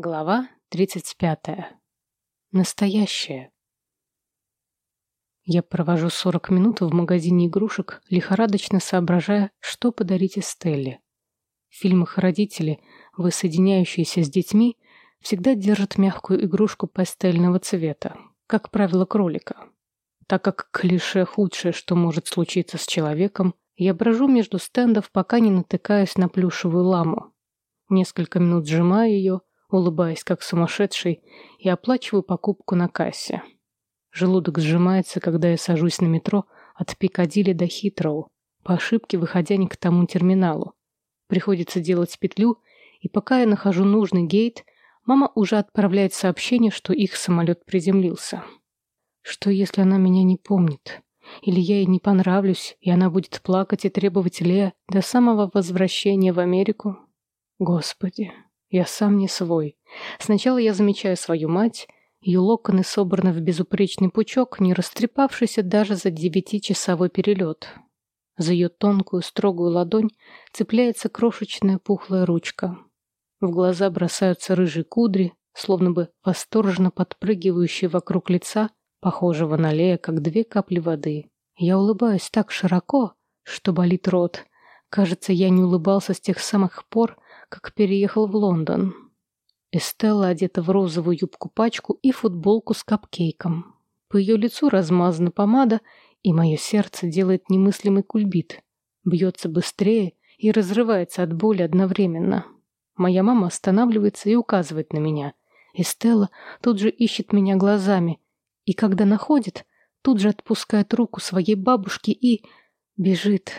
Глава 35. Настоящее. Я провожу 40 минут в магазине игрушек, лихорадочно соображая, что подарить Эстелле. В фильмах родители, воссоединяющиеся с детьми, всегда держат мягкую игрушку пастельного цвета, как правило, кролика. Так как клише худшее, что может случиться с человеком, я брожу между стендов, пока не натыкаюсь на плюшевую ламу. Несколько минут сжимаю ее, улыбаясь как сумасшедший, и оплачиваю покупку на кассе. Желудок сжимается, когда я сажусь на метро от Пикадилли до Хитроу, по ошибке выходя не к тому терминалу. Приходится делать петлю, и пока я нахожу нужный гейт, мама уже отправляет сообщение, что их самолет приземлился. Что если она меня не помнит? Или я ей не понравлюсь, и она будет плакать и требовать Лея до самого возвращения в Америку? Господи, я сам не свой. Сначала я замечаю свою мать, ее локоны собраны в безупречный пучок, не растрепавшийся даже за девятичасовой перелет. За ее тонкую, строгую ладонь цепляется крошечная пухлая ручка. В глаза бросаются рыжие кудри, словно бы восторженно подпрыгивающие вокруг лица, похожего на Лея, как две капли воды. Я улыбаюсь так широко, что болит рот. Кажется, я не улыбался с тех самых пор, как переехал в Лондон. Эстелла одета в розовую юбку-пачку и футболку с капкейком. По ее лицу размазана помада, и мое сердце делает немыслимый кульбит. Бьется быстрее и разрывается от боли одновременно. Моя мама останавливается и указывает на меня. Эстелла тут же ищет меня глазами, и когда находит, тут же отпускает руку своей бабушки и... бежит.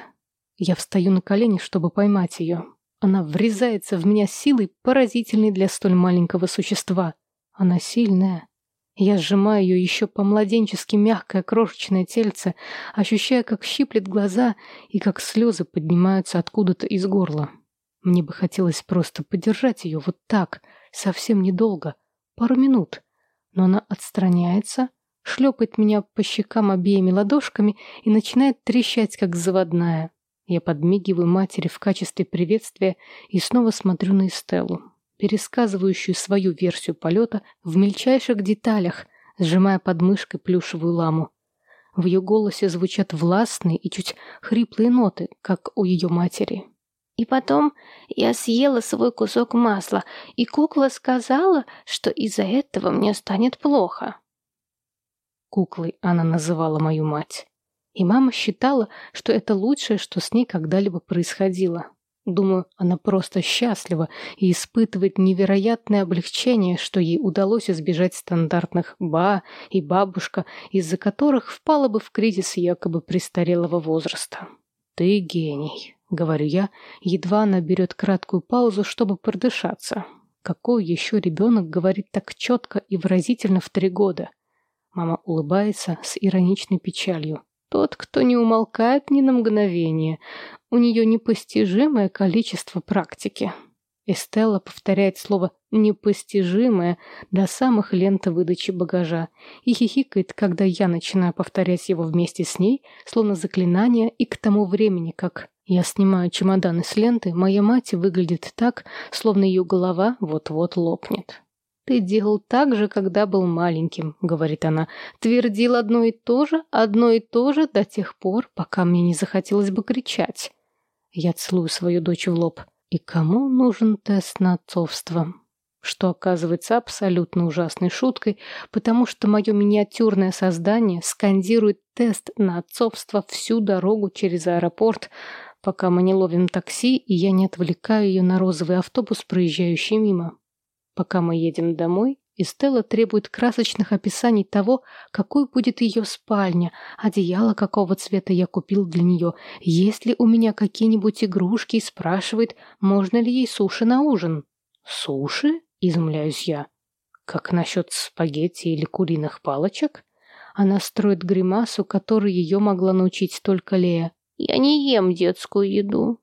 Я встаю на колени, чтобы поймать ее. Она врезается в меня силой, поразительной для столь маленького существа. Она сильная. Я сжимаю ее еще по-младенчески мягкое крошечное тельце, ощущая, как щиплет глаза и как слезы поднимаются откуда-то из горла. Мне бы хотелось просто подержать ее вот так, совсем недолго, пару минут. Но она отстраняется, шлепает меня по щекам обеими ладошками и начинает трещать, как заводная. Я подмигиваю матери в качестве приветствия и снова смотрю на Эстеллу, пересказывающую свою версию полета в мельчайших деталях, сжимая под мышкой плюшевую ламу. В ее голосе звучат властные и чуть хриплые ноты, как у ее матери. И потом я съела свой кусок масла, и кукла сказала, что из-за этого мне станет плохо. Куклой она называла мою мать. И мама считала, что это лучшее, что с ней когда-либо происходило. Думаю, она просто счастлива и испытывает невероятное облегчение, что ей удалось избежать стандартных «ба» и «бабушка», из-за которых впала бы в кризис якобы престарелого возраста. «Ты гений», — говорю я, едва она берет краткую паузу, чтобы продышаться. Какой еще ребенок говорит так четко и выразительно в три года? Мама улыбается с ироничной печалью. Тот, кто не умолкает ни на мгновение. У нее непостижимое количество практики. Эстелла повторяет слово «непостижимое» до самых лент выдачи багажа и хихикает, когда я начинаю повторять его вместе с ней, словно заклинание, и к тому времени, как я снимаю чемоданы с ленты, моя мать выглядит так, словно ее голова вот-вот лопнет. «Ты делал так же, когда был маленьким», — говорит она. «Твердил одно и то же, одно и то же до тех пор, пока мне не захотелось бы кричать». Я целую свою дочь в лоб. «И кому нужен тест на отцовство?» Что оказывается абсолютно ужасной шуткой, потому что мое миниатюрное создание скандирует тест на отцовство всю дорогу через аэропорт, пока мы не ловим такси, и я не отвлекаю ее на розовый автобус, проезжающий мимо. Пока мы едем домой, Эстелла требует красочных описаний того, какой будет ее спальня, одеяло какого цвета я купил для нее, есть ли у меня какие-нибудь игрушки и спрашивает, можно ли ей суши на ужин. «Суши?» – изумляюсь я. «Как насчет спагетти или куриных палочек?» Она строит гримасу, которой ее могла научить только Лея. «Я не ем детскую еду».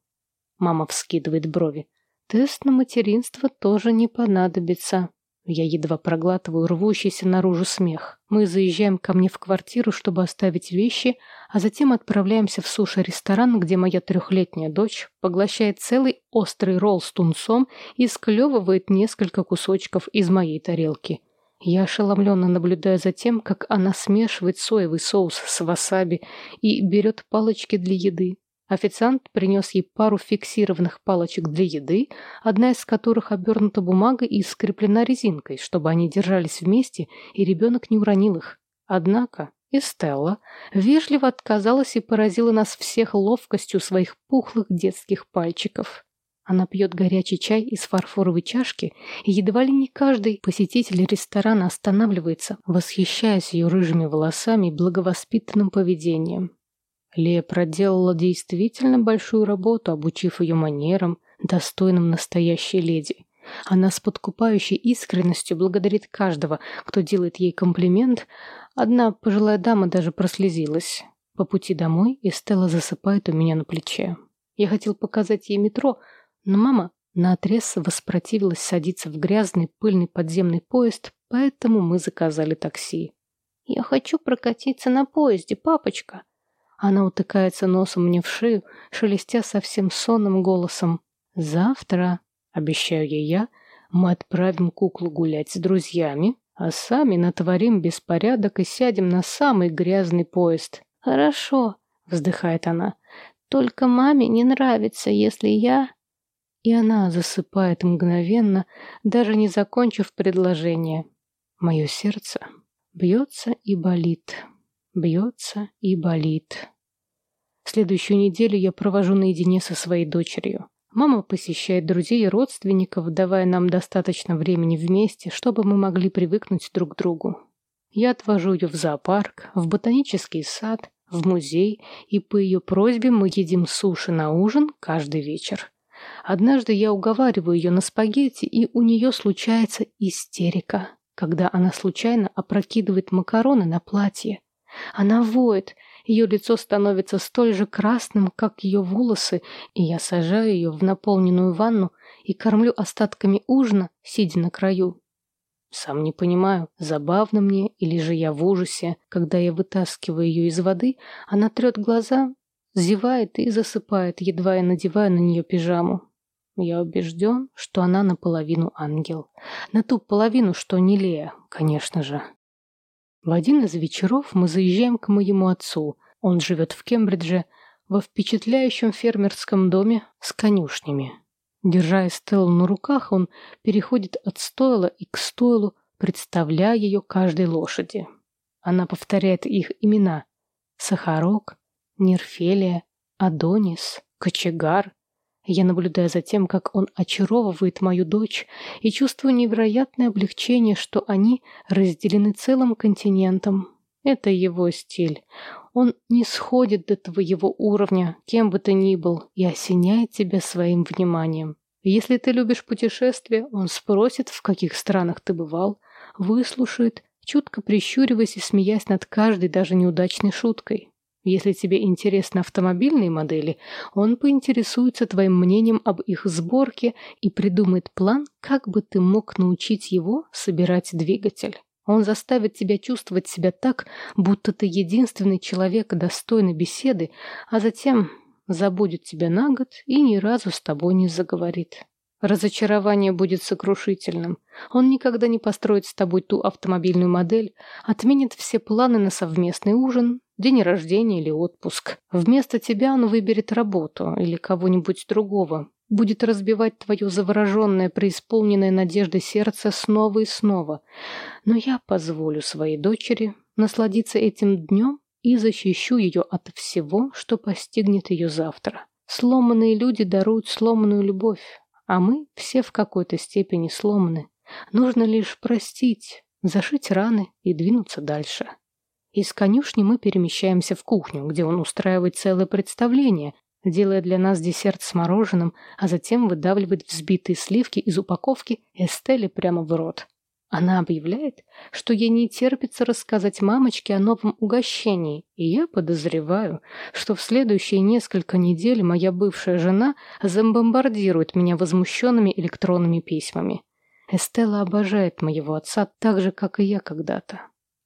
Мама вскидывает брови. Тест на материнство тоже не понадобится. Я едва проглатываю рвущийся наружу смех. Мы заезжаем ко мне в квартиру, чтобы оставить вещи, а затем отправляемся в суши-ресторан, где моя трехлетняя дочь поглощает целый острый ролл с тунцом и склевывает несколько кусочков из моей тарелки. Я ошеломленно наблюдаю за тем, как она смешивает соевый соус с васаби и берет палочки для еды. Официант принес ей пару фиксированных палочек для еды, одна из которых обернута бумагой и скреплена резинкой, чтобы они держались вместе и ребенок не уронил их. Однако Эстелла вежливо отказалась и поразила нас всех ловкостью своих пухлых детских пальчиков. Она пьет горячий чай из фарфоровой чашки, и едва ли не каждый посетитель ресторана останавливается, восхищаясь ее рыжими волосами и благовоспитанным поведением. Лея проделала действительно большую работу, обучив ее манерам, достойным настоящей леди. Она с подкупающей искренностью благодарит каждого, кто делает ей комплимент. Одна пожилая дама даже прослезилась. По пути домой Эстелла засыпает у меня на плече. Я хотел показать ей метро, но мама наотрез воспротивилась садиться в грязный пыльный подземный поезд, поэтому мы заказали такси. «Я хочу прокатиться на поезде, папочка», она утыкается носом мне в шею, шелестя совсем сонным голосом. «Завтра, — обещаю ей я, — мы отправим куклу гулять с друзьями, а сами натворим беспорядок и сядем на самый грязный поезд». «Хорошо», — вздыхает она, — «только маме не нравится, если я...» И она засыпает мгновенно, даже не закончив предложение. Мое сердце бьется и болит бьется и болит. Следующую неделю я провожу наедине со своей дочерью. Мама посещает друзей и родственников, давая нам достаточно времени вместе, чтобы мы могли привыкнуть друг к другу. Я отвожу ее в зоопарк, в ботанический сад, в музей, и по ее просьбе мы едим суши на ужин каждый вечер. Однажды я уговариваю ее на спагетти, и у нее случается истерика, когда она случайно опрокидывает макароны на платье. Она воет, ее лицо становится столь же красным, как ее волосы, и я сажаю ее в наполненную ванну и кормлю остатками ужина, сидя на краю. Сам не понимаю, забавно мне или же я в ужасе. Когда я вытаскиваю ее из воды, она трет глаза, зевает и засыпает, едва я надеваю на нее пижаму. Я убежден, что она наполовину ангел. На ту половину, что не Лея, конечно же. В один из вечеров мы заезжаем к моему отцу. Он живет в Кембридже, во впечатляющем фермерском доме с конюшнями. Держа Эстеллу на руках, он переходит от стойла и к стойлу, представляя ее каждой лошади. Она повторяет их имена – Сахарок, Нерфелия, Адонис, Кочегар, я наблюдаю за тем, как он очаровывает мою дочь, и чувствую невероятное облегчение, что они разделены целым континентом. Это его стиль. Он не сходит до твоего уровня, кем бы ты ни был, и осеняет тебя своим вниманием. Если ты любишь путешествия, он спросит, в каких странах ты бывал, выслушает, чутко прищуриваясь и смеясь над каждой даже неудачной шуткой. Если тебе интересны автомобильные модели, он поинтересуется твоим мнением об их сборке и придумает план, как бы ты мог научить его собирать двигатель. Он заставит тебя чувствовать себя так, будто ты единственный человек, достойный беседы, а затем забудет тебя на год и ни разу с тобой не заговорит. Разочарование будет сокрушительным. Он никогда не построит с тобой ту автомобильную модель, отменит все планы на совместный ужин, день рождения или отпуск. Вместо тебя он выберет работу или кого-нибудь другого. Будет разбивать твое завороженное, преисполненное надежды сердце снова и снова. Но я позволю своей дочери насладиться этим днем и защищу ее от всего, что постигнет ее завтра. Сломанные люди даруют сломанную любовь, а мы все в какой-то степени сломаны. Нужно лишь простить, зашить раны и двинуться дальше. Из конюшни мы перемещаемся в кухню, где он устраивает целое представление, делая для нас десерт с мороженым, а затем выдавливает взбитые сливки из упаковки Эстели прямо в рот. Она объявляет, что ей не терпится рассказать мамочке о новом угощении, и я подозреваю, что в следующие несколько недель моя бывшая жена забомбардирует меня возмущенными электронными письмами. Эстелла обожает моего отца так же, как и я когда-то.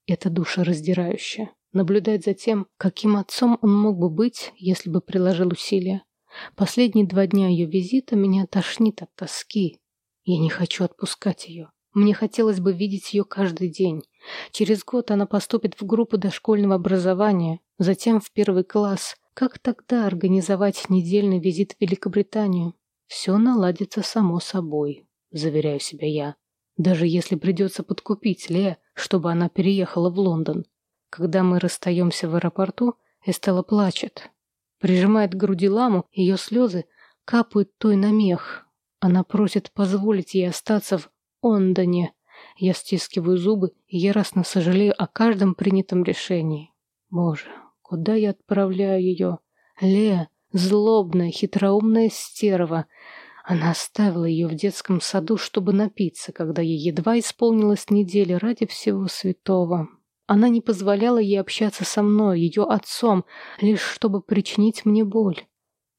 Это душераздирающе. Наблюдать за тем, каким отцом он мог бы быть, если бы приложил усилия. Последние два дня ее визита меня тошнит от тоски. Я не хочу отпускать ее. Мне хотелось бы видеть ее каждый день. Через год она поступит в группу дошкольного образования, затем в первый класс. Как тогда организовать недельный визит в Великобританию? Все наладится само собой, заверяю себя я. Даже если придется подкупить Ле, чтобы она переехала в Лондон. Когда мы расстаемся в аэропорту, Эстелла плачет. Прижимает к груди ламу, ее слезы капают той на мех. Она просит позволить ей остаться в Ондоне. Я стискиваю зубы и яростно сожалею о каждом принятом решении. Боже, куда я отправляю ее? Лея, злобная, хитроумная стерва. Она оставила ее в детском саду, чтобы напиться, когда ей едва исполнилась неделя ради всего святого. Она не позволяла ей общаться со мной, ее отцом, лишь чтобы причинить мне боль.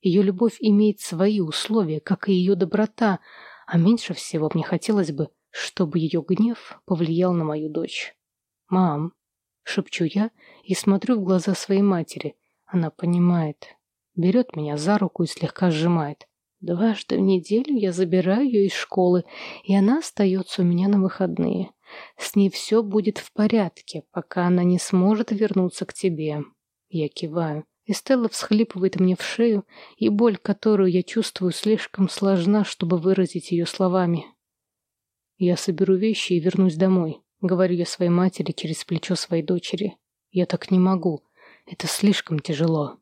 Ее любовь имеет свои условия, как и ее доброта, а меньше всего мне хотелось бы, чтобы ее гнев повлиял на мою дочь. «Мам», — шепчу я и смотрю в глаза своей матери. Она понимает. Берет меня за руку и слегка сжимает. Дважды в неделю я забираю ее из школы, и она остается у меня на выходные. С ней все будет в порядке, пока она не сможет вернуться к тебе. Я киваю. И Стелла всхлипывает мне в шею, и боль, которую я чувствую, слишком сложна, чтобы выразить ее словами. Я соберу вещи и вернусь домой, говорю я своей матери через плечо своей дочери. Я так не могу. Это слишком тяжело.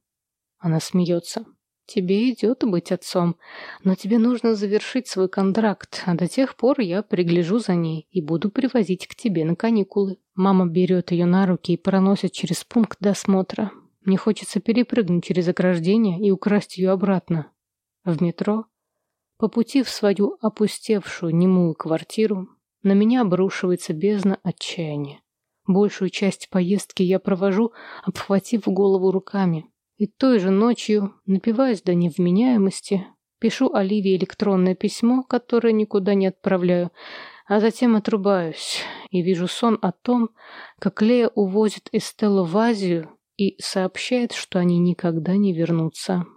Она смеется. Тебе идет быть отцом, но тебе нужно завершить свой контракт, а до тех пор я пригляжу за ней и буду привозить к тебе на каникулы. Мама берет ее на руки и проносит через пункт досмотра. Мне хочется перепрыгнуть через ограждение и украсть ее обратно. В метро, по пути в свою опустевшую немую квартиру, на меня обрушивается бездна отчаяния. Большую часть поездки я провожу, обхватив голову руками. И той же ночью, напиваясь до невменяемости, пишу Оливии электронное письмо, которое никуда не отправляю, а затем отрубаюсь и вижу сон о том, как Лея увозит Эстеллу в Азию и сообщает, что они никогда не вернутся.